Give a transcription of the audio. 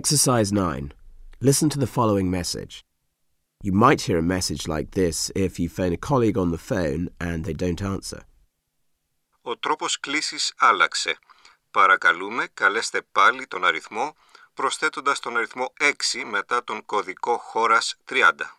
Exercise 9. Listen to the following message. You might hear a message like this if you phone a colleague on the phone and they don't answer. Ο τρόπος κλήσης άλλαξε. Παρακαλούμε καλέστε πάλι τον αριθμό προσθέτοντας τον αριθμό 6 μετά τον κωδικό χώρας 30.